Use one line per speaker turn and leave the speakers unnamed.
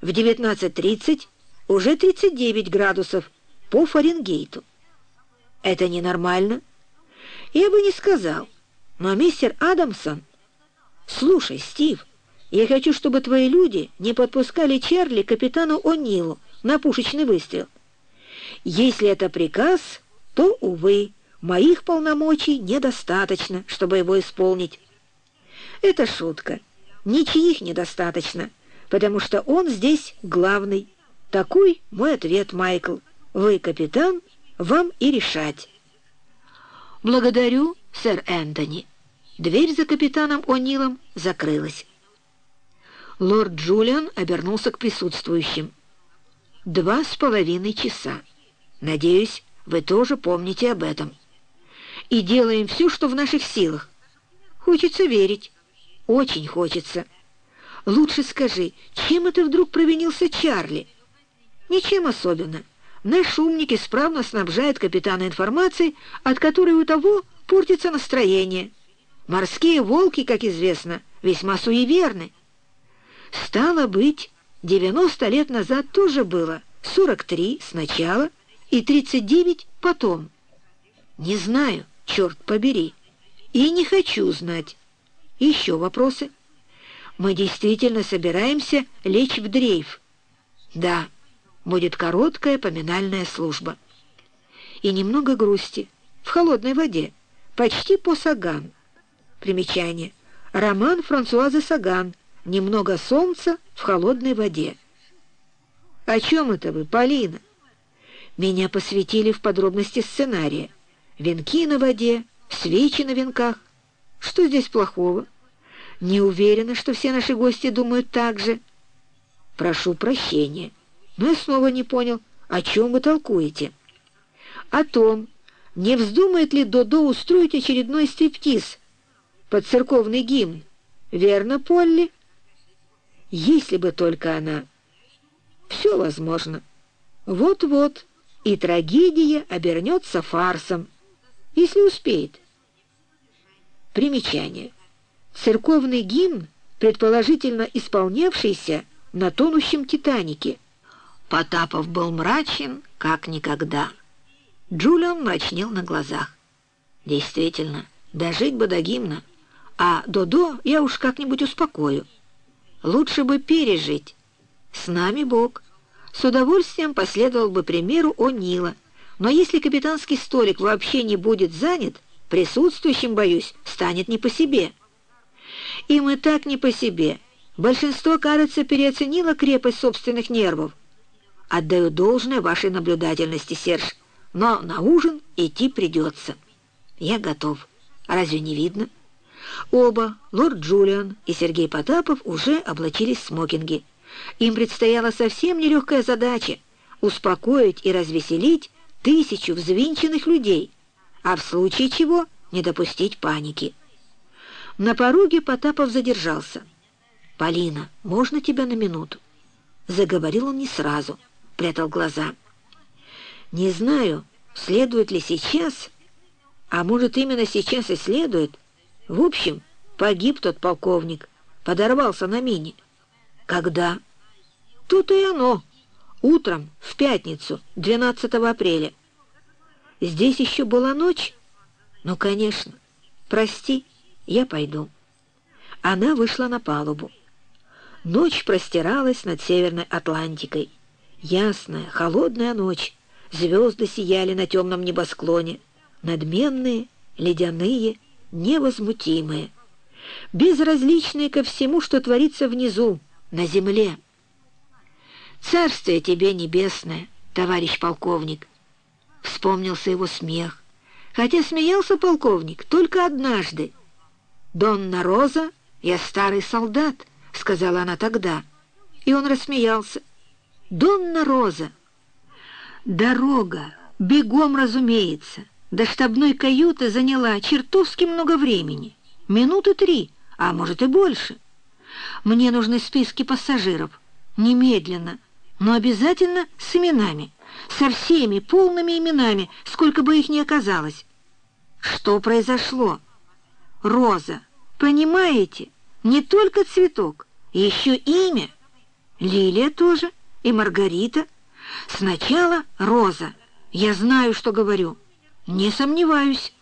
в 19.30 уже 39 градусов по Фаренгейту. Это ненормально? Я бы не сказал. Но мистер Адамсон... Слушай, Стив, я хочу, чтобы твои люди не подпускали Чарли капитану О'Нилу на пушечный выстрел. Если это приказ, то, увы, моих полномочий недостаточно, чтобы его исполнить. Это шутка. Ничьих недостаточно, потому что он здесь главный. Такой мой ответ, Майкл. Вы капитан, вам и решать. Благодарю, сэр Энтони. Дверь за капитаном О'Нилом закрылась. Лорд Джулиан обернулся к присутствующим. «Два с половиной часа. Надеюсь, вы тоже помните об этом. И делаем все, что в наших силах. Хочется верить. Очень хочется. Лучше скажи, чем это вдруг провинился Чарли? Ничем особенно. Наш умник исправно снабжает капитана информацией, от которой у того портится настроение. Морские волки, как известно, весьма суеверны. Стало быть, 90 лет назад тоже было, 43 сначала и 39 потом. Не знаю, черт побери, и не хочу знать. Еще вопросы? Мы действительно собираемся лечь в дрейф? Да, будет короткая поминальная служба. И немного грусти в холодной воде, почти по Саган. Примечание. Роман Франсуазы Саган «Немного солнца в холодной воде». «О чем это вы, Полина?» Меня посвятили в подробности сценария. Венки на воде, свечи на венках. Что здесь плохого? Не уверена, что все наши гости думают так же. Прошу прощения, но я снова не понял, о чем вы толкуете. О том, не вздумает ли Додо устроить очередной стриптиз под церковный гимн. Верно, Полли? Если бы только она... Все возможно. Вот-вот, и трагедия обернется фарсом, если успеет. Примечание. Церковный гимн, предположительно исполнявшийся на тонущем «Титанике». Потапов был мрачен, как никогда. Джулиан мрачнел на глазах. Действительно, дожить бы до гимна, а Додо я уж как-нибудь успокою. Лучше бы пережить. С нами Бог. С удовольствием последовал бы примеру О'Нила. Но если капитанский столик вообще не будет занят, присутствующим, боюсь, станет не по себе. И мы так не по себе. Большинство, кажется, переоценило крепость собственных нервов. Отдаю должное вашей наблюдательности, Серж, но на ужин идти придется. Я готов. Разве не видно? Оба, лорд Джулиан и Сергей Потапов, уже облачились в смокинги. Им предстояла совсем нелегкая задача — успокоить и развеселить тысячу взвинченных людей, а в случае чего не допустить паники. На пороге Потапов задержался. «Полина, можно тебя на минуту?» Заговорил он не сразу, прятал глаза. «Не знаю, следует ли сейчас, а может, именно сейчас и следует. В общем, погиб тот полковник, подорвался на мине. Когда?» Тут и оно. Утром, в пятницу, 12 апреля. Здесь еще была ночь? Ну, конечно. Прости, я пойду. Она вышла на палубу. Ночь простиралась над Северной Атлантикой. Ясная, холодная ночь. Звезды сияли на темном небосклоне. Надменные, ледяные, невозмутимые. Безразличные ко всему, что творится внизу, на земле. «Царствие тебе небесное, товарищ полковник!» Вспомнился его смех. Хотя смеялся полковник только однажды. «Донна Роза, я старый солдат», — сказала она тогда. И он рассмеялся. «Донна Роза!» Дорога, бегом, разумеется, до штабной каюты заняла чертовски много времени. Минуты три, а может и больше. Мне нужны списки пассажиров. Немедленно но обязательно с именами, со всеми полными именами, сколько бы их ни оказалось. Что произошло? Роза, понимаете, не только цветок, еще имя. Лилия тоже и Маргарита. Сначала Роза. Я знаю, что говорю. Не сомневаюсь.